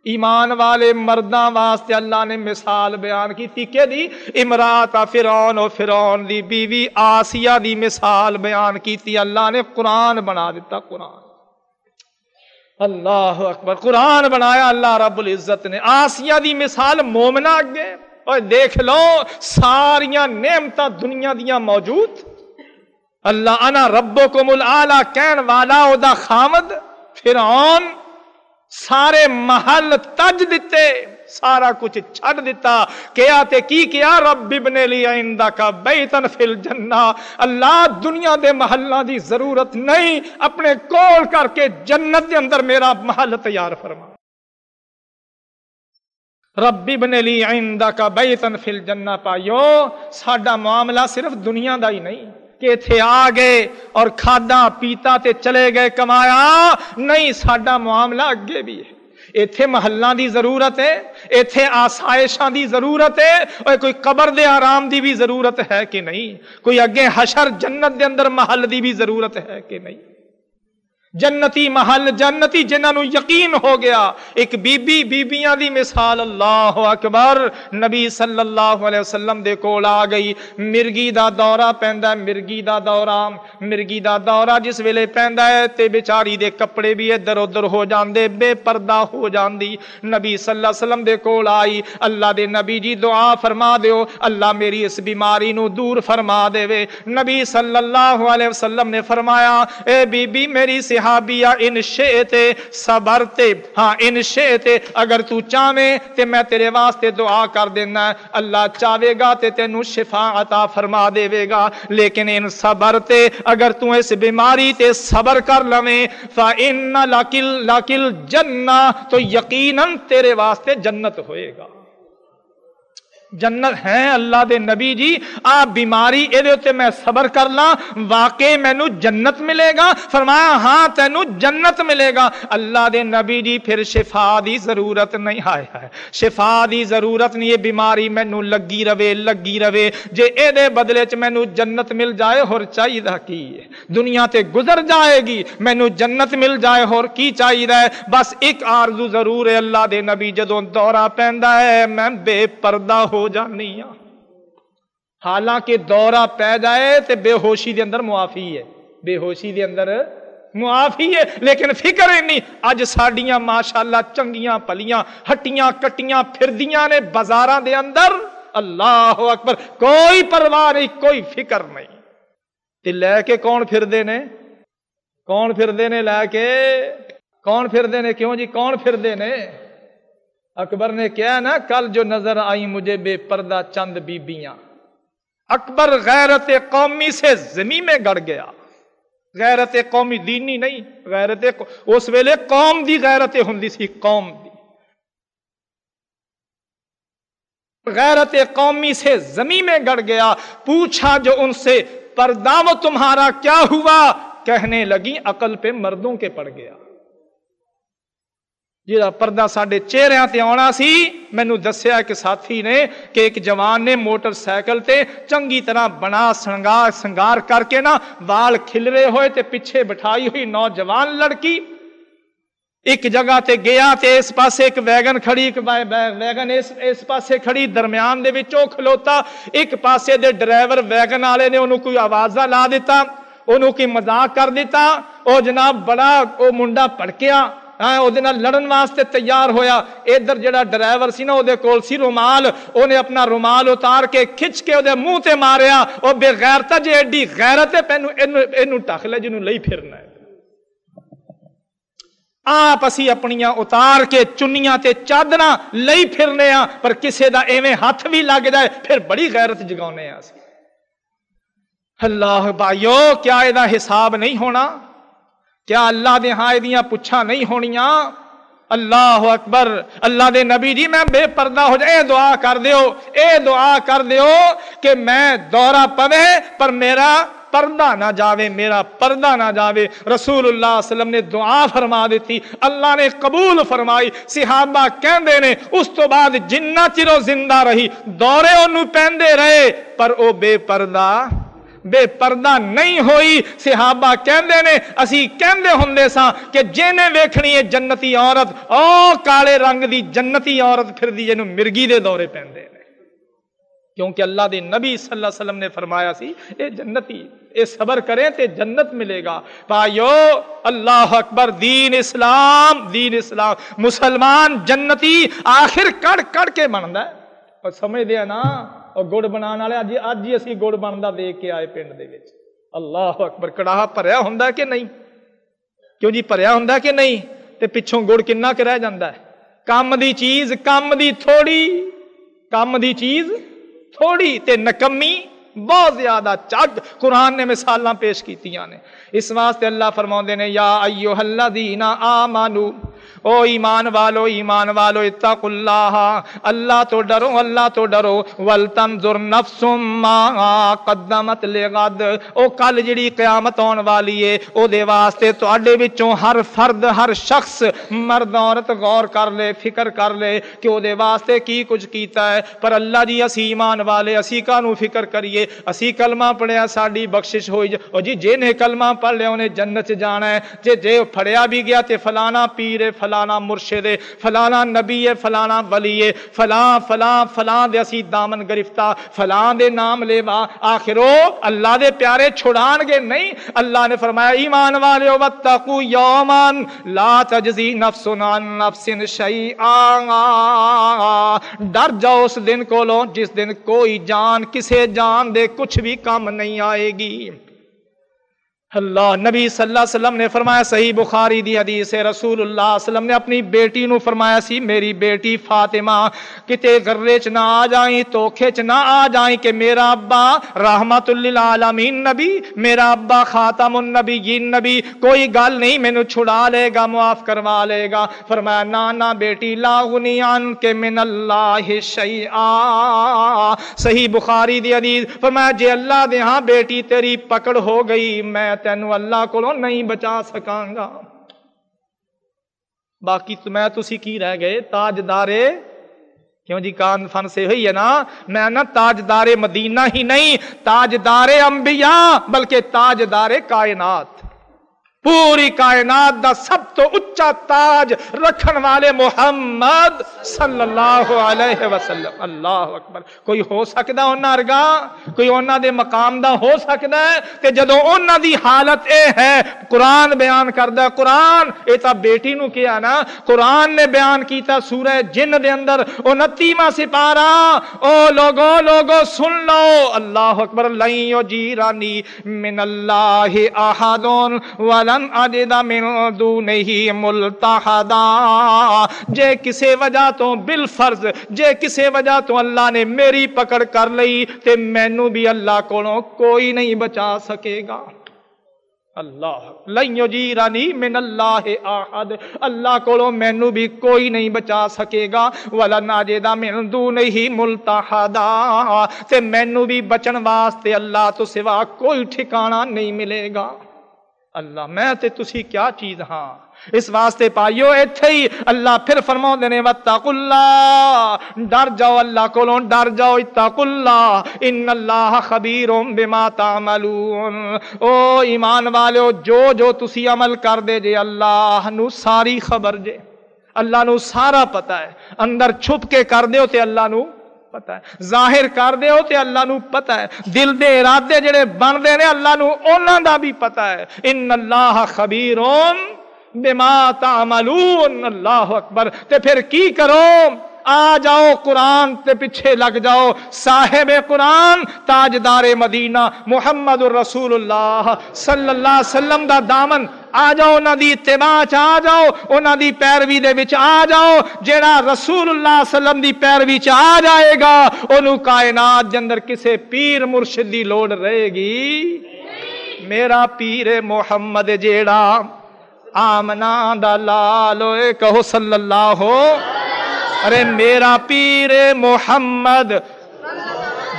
ایمان والے مرداں واسطے اللہ نے مثال بیان کی تھی کہ دی امرات فرعون و فرعون دی بیوی آسیہ دی مثال بیان کی تھی۔ اللہ نے قرآن بنا دیتا، قرآن۔ اللہ اکبر، قرآن بنایا اللہ رب العزت نے۔ آسیہ دی مثال مومنا اگے۔ اور دیکھ لو، ساریاں نعمتاں دنیا دیاں موجود۔ اللہ، انا ربکم العالی کہن والا او دا خامد۔ فرعون سارے محل تج دیتے۔ سارا کچھ چھڑ دیتا۔ کیا تے کی کیا؟ رب ابن لی عندہ کا بیتن فی الجنہ۔ اللہ دنیا دے محلہ دی ضرورت نہیں۔ اپنے کول کر کے جنت دے اندر میرا محل تیار فرما۔ رب ابن لی عندہ کا بیتن فی الجنہ۔ پائیو، ساڈا معاملہ صرف دنیا دا ہی نہیں۔ کہ تھے آ گئے اور کھادا پیتا تے چلے گئے، کمایا۔ نہیں، ساڈا معاملہ اگے بھی ہے۔ ایتھے محلہ دی ضرورت ہے، ایتھے آسائشاں دی ضرورت ہے، اور کوئی قبر دے آرام دی بھی ضرورت ہے کہ نہیں؟ کوئی اگے حشر جنت دے اندر محل دی بھی ضرورت ہے کہ نہیں؟ جنتی محل، جنتی جنہوں یقین ہو گیا، ایک بی بی بیبیاں دی مثال، اللہ اکبر، نبی صلی اللہ علیہ وسلم دے کول آ گئی۔ مرگی دا دورہ پیندا ہے، مرگی دا دورہ، مرگی دا دورہ جس ویلے پیندا ہے، تے بیچاری دے کپڑے بھی ادھر ادھر ہو جاندے، بے پردہ ہو جاندی۔ نبی صلی اللہ علیہ وسلم دے کول آئی، اللہ دے نبی جی دعا فرما دیو، اللہ میری اس بیماری نو دور فرما دے وے نبی صلی اللہ علیہ وسلم نے فرمایا، اے بی بی میری صحت صحابیہ ان شئتے صبرتے ہاں ان شئتے اگر تو چاہے تے میں تیرے واسطے دعا کر دینا ہے۔ اللہ چاہے گا تے تینو شفا عطا فرما دے گا۔ لیکن ان صبرتے اگر تو اس بیماری تے صبر کر لویں، فَإِنَّ لَكِلْ لَكِلْ جَنَّةِ تو یقیناً تیرے واسطے جنت ہوئے گا۔ جنت ہیں اللہ دے نبی جی آپ بیماری اے دے میں صبر کر لا واقع مینو جنت ملے گا۔ فرمایا ہاں تینو جنت ملے گا۔ اللہ دے نبی جی پھر شفا دی ضرورت نہیں۔ آئے ہے شفا دی ضرورت نہیں، یہ بیماری مینو لگی روے لگی روے جے اے دے بدلے چ مینو جنت مل جائے اور چاہیے کی؟ دنیا تے گزر جائے گی، مینو جنت مل جائے اور کی چاہیے بس ایک آرزو ضرور ہے اللہ دے نبی، جدوں دورہ پیندا ہے، میں بے پردہ ہو جانی ہاں حالانکہ دورہ پی جائے تو بے ہوشی دے اندر معافی ہے۔ بے ہوشی دے اندر معافی ہے، لیکن فکر ہی نہیں۔ اج ساڈیاں ماشاءاللہ چنگیاں پلیاں ہٹیاں، کٹیاں، پھردیاں نے بازاراں دے اندر۔ اللہ اکبر، کوئی پرواہ نہیں، کوئی فکر نہیں۔ تے لے کے کون پھردے نے؟ کون پھردے نے لے کے؟ کون پھردے نے؟ کیوں جی کون پھردے نے اکبر نے کیا نا، کل جو نظر آئی مجھے بے پردہ چند بیبیاں۔ اکبر غیرت قومی سے زمین میں گڑ گیا۔ غیرت قومی دینی نہیں، غیرت اس ویلے قوم دی غیرت ہوں سی، قوم دی۔ غیرت قومی سے زمین میں گڑ گیا۔ پوچھا جو ان سے، پردہ وہ تمہارا کیا ہوا؟ کہنے لگی عقل پہ مردوں کے پڑ گیا۔ جہاں پردہ سڈے چہرے تے آنا سی مینو دسیا ایک ساتھی نے کہ ایک جوان نے موٹر سائیکل تے چنگی طرح بنا سنگار سنگار کر کے نا وال کھلرے ہوئے تے پیچھے بٹھائی ہوئی نوجوان لڑکی ایک جگہ تے گیا تے اس پاسے ایک ویگن کھڑی ایک ویگن اس اس پاسے کھڑی درمیان دے وچوں کھلوتا ایک پاسے دے ڈرائیور ویگن والے نے انہوں کوئی آوازہ لا دیتا انہوں کی مذاق کر دیتا او جناب بڑا او منڈا پڑکیا لڑن واسطے تیار ہویا۔ ادھر جڑا ڈرائیور سی نا وہ کول سی رومال انہیں اپنا رومال اتار کے کھچ کے وہ منہ تے ماریا۔ وہ بے غیرتا جی ایڈی غیرت ہے، پینو اینو ٹک لے جنوں لئی پھرنا ہے۔ آپ اسی اپنیاں اتار کے چنیاں تے چادنا لئی پھرنے ہاں پر کسے دا ایویں ہاتھ بھی لگ جائے پھر بڑی غیرت جگاؤنے ہاں اللہ بھائیو، کیا یہ حساب نہیں ہونا؟ کیا اللہ دے ہاں دیاں پچھا نہیں ہونیاں؟ اللہ اکبر، اللہ دے نبی جی میں بے پردہ ہو جائے دعا کر دیو، اے دعا کر دیو کہ میں دورہ پوے، پر میرا پردہ نہ جاوے، میرا پردہ نہ جاوے۔ رسول اللہ علیہ وسلم نے دعا فرما دیتی، اللہ نے قبول فرمائی۔ صحابہ کہندے نے، اس تو بعد جنہ چرو زندہ رہی، دورے انہوں پہندے رہے، پر او بے پردہ بے پردہ نہیں ہوئی۔ صحابہ کہندے نے، اسی کہندے ہوندے ساں کہ جینے ویکھنی ہے جنتی عورت او کالے رنگ دی جنتی عورت پھر دی جنوں مرگی دے دورے پیندے نے۔ کیونکہ اللہ دے نبی صلی اللہ علیہ وسلم نے فرمایا سی، اے جنتی، اے صبر کریں تے جنت ملے گا۔ بھائیو، اللہ اکبر، دین اسلام دین اسلام، مسلمان جنتی آخر کڑ کڑ کے بندا ہے۔ اور سمجھ دیا نا اور گڑ بنانے والے اج اج ہی اسی گڑ بندا دیکھ کے آئے پنڈ دے وچ اللہ اکبر کڑاہ بھریا ہوندا کہ نہیں کیوں جی بھریا ہوندا کہ نہیں تے پچھوں گڑ کنا کہ رہ جاندا ہے کم دی چیز کم دی تھوڑی کم دی چیز تھوڑی تے نکمی بہت زیادہ چگ قرآن نے مثالاں پیش کیتیاں نے اس واسطے اللہ فرماؤندے نے، یا ایوہ الذین آمنو، او ایمان والو ایمان والو اتق اللہ اللہ تو ڈرو، اللہ تو ڈرو، ولتنظر نفس ما قدمت لغد، او کل جڑی قیامت آن والی ہے، او دے واسطے تواڈے وچوں ہر فرد، ہر شخص مرد، عورت غور کر لے، فکر کر لے کہ او دے واسطے کی کچھ کیتا ہے۔ پر اللہ جی اسی ایمان والے، اسی کانو فکر کریے، اسی کلمہ پڑھیا، ساڈی بخشش ہوئی او جی جے نے کلمہ پڑھ لیا انہیں جنت جانا ہے۔ جے جے پھڑیا بھی گیا تے فلانا پیر ہے، فلانا مرشد ہے، فلانا نبی ہے، فلانا ولی ہے۔ فلاں فلاں فلاں دے اسی دامن گرفتہ فلاں دے نام لے وا آخرو اللہ دے پیارے چھڑان گے نہیں۔ اللہ نے فرمایا، ایمان والے واتقوا یومن لا تجزی نفس عن نفس شیئا۔ ڈر جاؤ اس دن کو لو، جس دن کوئی جان، کسے جان دے کچھ بھی کام نہیں آئے گی۔ اللہ، نبی صلی اللہ علیہ وسلم نے فرمایا، صحیح بخاری دی حدیث ہے، رسول اللہ علیہ وسلم نے اپنی بیٹی نو فرمایا سی، میری بیٹی فاطمہ، کتے گرے چ نہ آ جائیں، توکھے چ نہ آ جائیں کہ میرا ابا رحمت للعالمین نبی، میرا ابا خاتم النبیین نبی، کوئی گل نہیں، مینو چھڑا لے گا، معاف کروا لے گا۔ فرمایا، نانا بیٹی لا غنی عن کے من اللہ شیئا۔ صحیح بخاری دی حدیث، فرمایا، جے اللہ دے ہاں بیٹی تیری پکڑ ہو گئی، میں تینو اللہ کو نہیں بچا سکاں گا۔ باقی میں تسی کی رہ گئے؟ تاجدارے۔ کیوں جی کان فن سے ہوئی ہے نا؟ میں نا تاجدار مدینہ ہی نہیں تاجدار انبیاء، بلکہ تاجدار کائنات۔ پوری کائنات دا سب تو اچا تاج رکھن والے محمد صلی اللہ علیہ وسلم۔ اللہ اکبر۔ کوئی ہو سکتا انہاں ارگا کوئی انہاں دے مقام دا ہو سکتا ہے؟ کہ جدو انہاں دی حالت اے ہے، قرآن بیان کردا قرآن، اے تا بیٹی نو کیا نا؟ قرآن نے بیان کیتا سورہ جن دے اندر۔ انتیواں سپارہ۔ او لوگو لوگو، سن لو۔ اللہ اکبر، لن یجیرانی من اللہ احدن ولا لن اجد من دونه ملتحدا جے کسے وجہ تو بالفرض، جے کسے وجہ تو اللہ نے میری پکڑ کر لئی تے مینوں بھی اللہ کولوں کوئی نہیں بچا سکے گا۔ اللہ، لن یجیرانی من اللہ احد۔ اللہ کولوں مینوں بھی کوئی نہیں بچا سکے گا۔ ولن اجد من دونه ملتحدا تے مینوں بھی بچن واسطے اللہ تو سوا کوئی ٹھکانہ نہیں ملے گا۔ اللہ، میں تے تسی کیا چیز ہاں؟ اس واسطے پائیو، ایتھے ہی اللہ پھر فرماؤ دینے واتقوا اللہ ڈر جاؤ اللہ کولوں، ڈر جاؤ، اتقوا اللہ ان اللہ خبیر بما تعملون۔ او ایمان والو، جو جو تسی عمل کر دے جے، اللہ نو ساری خبر جے۔ اللہ نو سارا پتہ ہے۔ اندر چھپ کے کر دیو تے اللہ نو پتا ہے۔ ظاہر کر دے ہو تے اللہ نو پتہ ہے۔ دل دے ارادے جڑے بن دے نے اللہ نو، انہاں دا بھی پتہ ہے۔ ان اللہ خبیرون بما تعملون۔ اللہ اکبر۔ تے پھر کی کرو؟ آ جاؤ قرآن تے پیچھے لگ جاؤ۔ صاحب قرآن، تاجدار مدینہ محمد الرسول اللہ صلی اللہ علیہ وسلم دا دامن۔ آ جاؤ انہاں دی اتباع چ آ جاؤ، انہاں دی پیروی دے وچ آ جاؤ۔ جیڑا رسول اللہ صلی اللہ علیہ وسلم دی پیروی چ آ جائے گا اونوں کائنات دے اندر کسے پیر مرشد دی لوڑ رہے گی۔ میرا پیر محمد جیڑا آمنا دا لال ہوئے، کہو صلی اللہ ہو ارے میرا پیر محمد،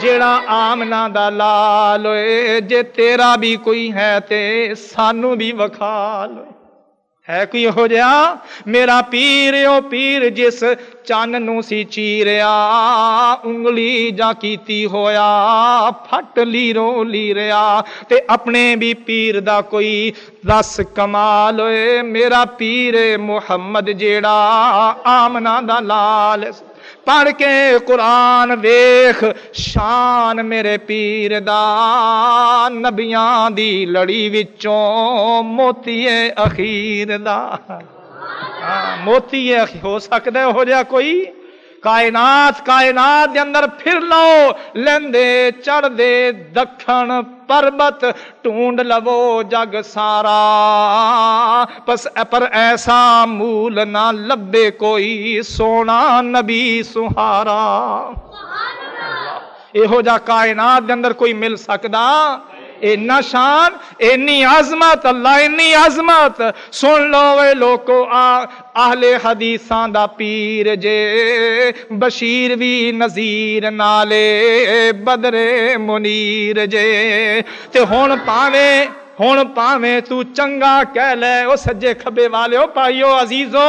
جیڑا آمنا دا لال ہوئے، جے تیرا بھی کوئی ہے تے سانو بھی وکھال ہے کوئی ہو جیا میرا پیر او پیر جس چن سی چیریا انگلی جا کیتی ہویا پھٹ لی رو تے اپنے بھی پیر دا کوئی دس کمال ہوئے میرا پیر محمد جیڑا آمنا دا لال سی ਪੜ ਕੇ ਕੁਰਾਨ ਵੇਖ ਸ਼ਾਨ ਮੇਰੇ ਪੀਰ ਦਾ ਨਬੀਆਂ ਦੀ ਲੜੀ ਵਿੱਚੋਂ ਮੋਤੀਏ ਅਖੀਰ ਦਾ ਹਾਂ ਮੋਤੀਏ ਹੋ ਸਕਦਾ ਹੋ ਜਾ کائنات کائنات دے اندر پھر لو لیندے چڑھ دے دکھن پربت ٹونڈ لو جگ سارا۔ پس پر ایسا مول نہ لبے کوئی سونا نبی سہارا۔ یہو جا کائنات دے اندر کوئی مل سکدا؟ اینا شان اینی عظمت اللہ اینی عظمت۔ سن لو اے لوکو اہل حدیثاں دا پیر جے، بشیر وی نظیر نالے، بدر منیر جے۔ تے ہن پاویں ہون پاویں تو چنگا کہہ لے او سجے کھبے والے او پائیو عزیزو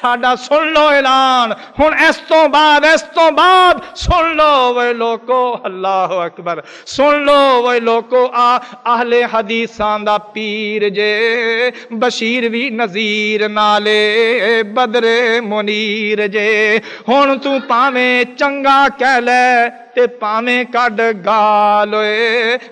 ساڈا سن لو اعلان ہوں اس تو بعد اس تو بعد سن لو وے لوکو اللہ اکبر سن لو وے لوکو آ اہل حدیثاں دا پیر جے بشیر وی نظیر نالے بدر منیر جے ہن تو پاویں چنگا کہہ لے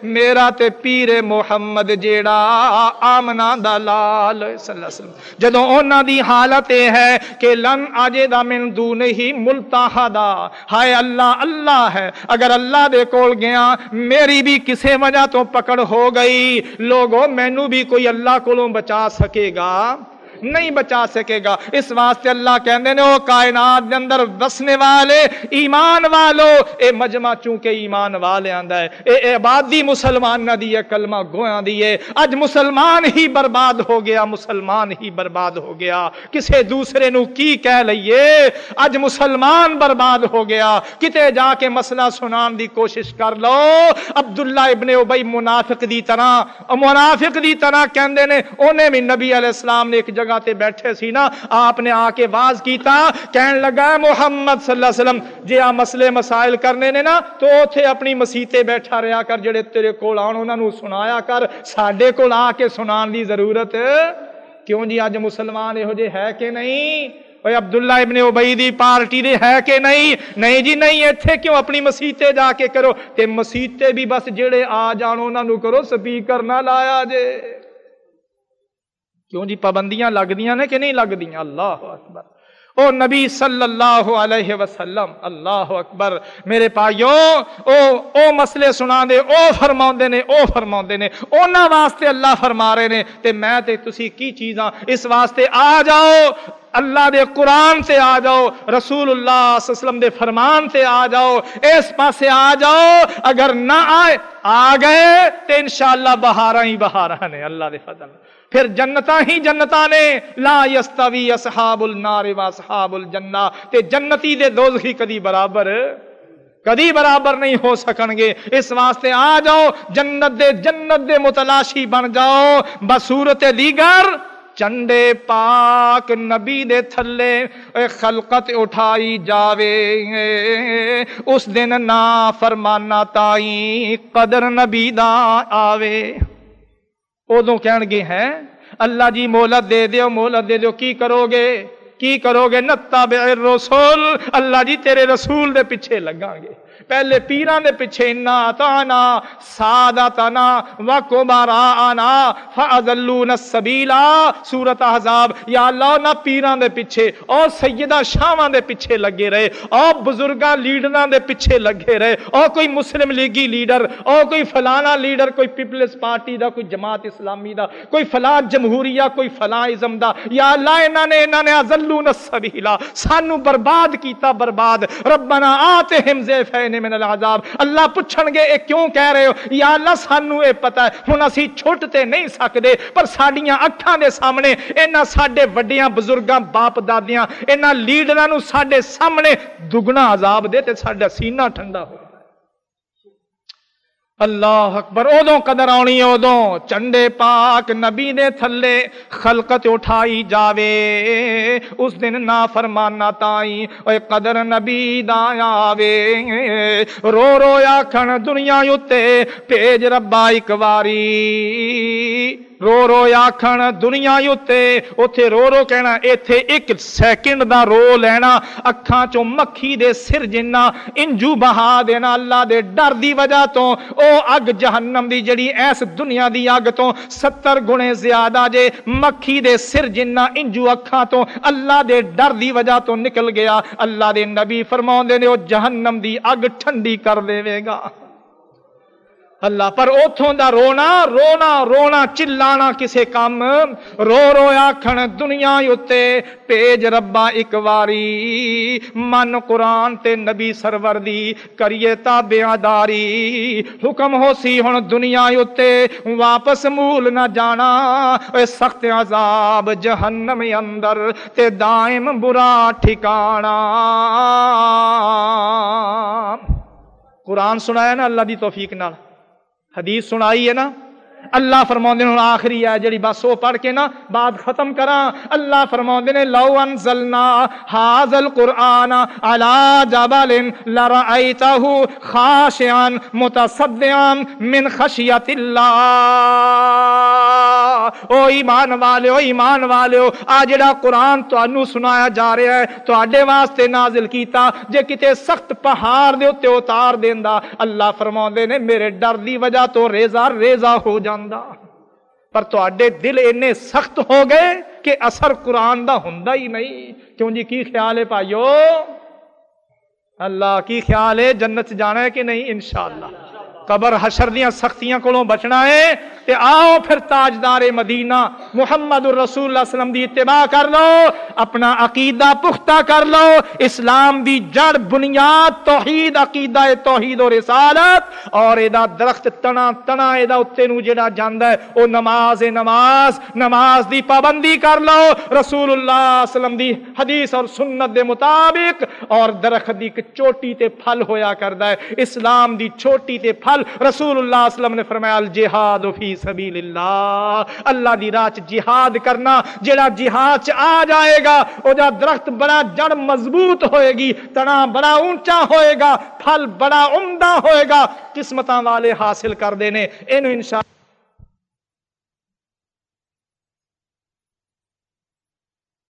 میرا تے پیر محمد جیڑا آمنا دلال سلسل جدو اونا دی حالتے ہیں کہ لن آجے دا من دون ہی ملتاہ دا۔ ہائے اللہ اللہ ہے۔ اگر اللہ دے کول گیا، میری بھی کسے وجہ تو پکڑ ہو گئی۔ لوگوں میں نو بھی کوئی اللہ کولوں بچا سکے گا۔ نہیں بچا سکے گا۔ اس واسطے اللہ کہندے نے، او کائنات دے اندر بسنے والے، ایمان والو۔ اے مجمع چونکہ ایمان والے آندا ہے۔ اے آبادی مسلمان نہ دیئے، کلمہ گویاں دیئے۔ اج مسلمان ہی برباد ہو گیا، مسلمان ہی برباد ہو گیا۔ کسے دوسرے نو کی کہہ لئیے؟ اج مسلمان برباد ہو گیا۔ کتے جا کے مسئلہ سنان دی کوشش کر لو۔ عبداللہ ابن عبی منافق دی طرح، منافق دی طرح کہندے نے انہیں بھی نبی علیہ السلام نے ایک جگہ جگہ بیٹھے سی نا، آپ نے آ کے واز کیتا، کہن لگا، محمد صلی اللہ علیہ وسلم، جے آ مسئلے مسائل کرنے نے نا، تو اوتھے اپنی مسیتے بیٹھا رہیا کر، جڑے تیرے کول آن، انہاں نو سنایا کر، ساڈے کول آ کے سنان دی ضرورت، کیوں جی اج مسلمان یہو جے ہے کہ نہیں؟ اوے عبداللہ ابن عبی دی پارٹی دے ہے کہ نہیں؟ نہیں جی نہیں، ایتھے کیوں اپنی مسیتے جا کے کرو؟ تے مسیتے بھی بس جڑے آ جان، انہاں نو کرو، سپیکر نہ لایا جے۔ کیوں جی پابندیاں لگ دیا نے کہ نہیں لگدیاں؟ اللہ اکبر۔ او نبی صلی اللہ علیہ وسلم، اللہ اکبر۔ میرے پائیو، او او مسئلے سنا دے، او فرماؤندے نے، او فرماؤندے نے۔ اونا واسطے اللہ فرما رہے نے۔ تے میں تے تسی کی چیزاں اس واسطے آ جاؤ، اللہ دے قرآن سے آ جاؤ رسول اللہ صلی اللہ علیہ وسلم دے فرمان سے آ جاؤ، اس پاسے آ جاؤ۔ اگر نہ آئے، آ گئے، تے انشاءاللہ بہاراں ہی بہاراں نے، اللہ دے فضل۔ پھر جنتا ہی جنتا نے، لا یستوی اصحاب النار و اصحاب الجنہ تے جنتی دے دوزخی کدی برابر کدی برابر نہیں ہو سکن گے۔ اس واسطے آ جاؤ، جنت دے جنت دے متلاشی بن جاؤ۔ بصورت دیگر، چنڈے پاک نبی دے تھلے اے خلقت اٹھائی جاوے۔ اس دن نا فرمانا تائی قدر نبی دا آوے۔ ਉਦੋਂ ਕਹਿਣਗੇ ਹੈ ਅੱਲਾ ਜੀ ਮੋਹਲਤ ਦੇ ਦਿਓ ਮੋਹਲਤ ਦੇ ਦਿਓ ਕੀ ਕਰੋਗੇ ਕੀ ਕਰੋਗੇ ਨੱਤਾ ਬੇ ਰਸੂਲ ਅੱਲਾ ਜੀ ਤੇਰੇ ਰਸੂਲ ਦੇ ਪਿੱਛੇ ਲੱਗਾਂਗੇ پہلے پیران دے پیچھے انا تانا سادتنا و کبرانا فاذلون السبیلا سورۃ احزاب، یا اللہ، نہ پیران دے پیچھے اور سیدہ شاہاں دے پیچھے لگے رہے اور بزرگاں، لیڈراں دے پیچھے لگے رہے اور کوئی مسلم لیگی لیڈر اور کوئی فلانا لیڈر، کوئی پیپلز پارٹی دا، کوئی جماعت اسلامی دا، کوئی فلاں جمہوریہ، کوئی فلاں ازم دا۔ یا اللہ، انہاں نے انہاں نے اذلون السبیلا سانو برباد کیتا، برباد۔ ربنا آتہم زیفین نے من العذاب اللہ پوچھن گے، اے کیوں کہہ رہے ہو؟ یا اللہ، سانو اے پتہ ہے، ہن اسی چھٹ نہیں سکدے، پر ساڈیاں اکھاں دے سامنے انہاں ساڈے وڈیاں بزرگاں، باپ دادیاں انہاں لیڈراں نو ساڈے سامنے دگنا عذاب دے تے ساڈا سینہ ٹھنڈا ہو۔ اللہ اکبر ادو قدر آنی ادو چنڈے پاک نبی دے تھلے خلقت اٹھائی جاوے۔ اس دن نا فرمانا تائی اے قدر نبی دا آوے۔ رو رو آکھن دنیا یوتے، پیج ربا ایک واری۔ رو رو آخر دنیا اتنے اتے رو رو کہنا اتنے ایک سیکنڈ دا رو لینا اکھاں چو مکھی دے سر جنا انجو بہا دینا اللہ دے ڈر دی وجہ تو او اگ جہنم دی جڑی ایس دنیا دی اگ تو ستر گنے زیادہ جے مکھی دے سر جنا انجو اکھاں تو اللہ دے ڈر دی وجہ تو نکل گیا اللہ دے نبی فرماؤں دے نے او جہنم دی اگ ٹھنڈی کر دے گا اللہ پر اتوں دا رونا رونا رونا، چلانا کسے کام رو رو آخن دنیا اتنے پیج ربا ایک واری۔ من قرآن تے نبی سرور دی کریے تابعداری حکم ہو سی ہن دنیا اتنے واپس مول نہ جانا۔ اے سخت عذاب جہنم اندر تے دائم برا ٹھکانا۔ قرآن سنایا نا اللہ دی توفیق نال۔ حدیث سنائی ہے نا؟ اللہ فرما نے آخری ہے جڑی بس وہ پڑھ کے نا بات ختم کرا اللہ فرما نے لو انزلنا حاضل قرآن علا جبل لرأیتہ خاشعا متصدعا من خشیت اللہ۔ او ایمان والے ایمان والے آ جڑا قرآن تو انو سنایا جا رہا ہے تو آڈے واسطے نازل کیتا جے کتے سخت پہاڑ دے ہوتے اتار دیندہ اللہ فرما نے میرے ڈر دی وجہ تو ریزہ ریزہ ہو جا قرآن دا پر تو اڈے دل انے سخت ہو گئے کہ اثر قرآن دا ہندہ ہی نہیں کیوں جی کی خیال ہے پائیو اللہ کی خیال ہے جنت جانا ہے کہ نہیں انشاءاللہ قبر حشر دیاں سختیاں کو بچنا ہے، تے آؤ پھر تاجدار مدینہ محمد الرسول اللہ علیہ وسلم دی اتباع کر لو، اپنا عقیدہ پختہ کر لو، اسلام دی جڑ بنیاد، توحید، عقیدہ توحید و رسالت، اور ایدہ درخت تنا تنا ایدہ اتے نو جڑا جاندہ ہے، او نماز نماز نماز دی پابندی کر لو۔ رسول اللہ علیہ وسلم دی حدیث اور سنت دے مطابق، اور درخت دی چوٹی تے پھل ہویا کردہ ہے۔ اسلام دی چھوٹی تے پھل رسول اللہ علیہ وسلم نے فرمایا، الجہاد فی سبیل اللہ اللہ دی راہ جہاد کرنا جڑا جہاد چ آ جائے گا، او جا درخت بڑا جڑ مضبوط ہوئے گی، تنا بڑا اونچا ہوئے گا، پھل بڑا عمدہ ہوئے گا، قسمتاں والے حاصل کر دینے، اینو انشاءاللہ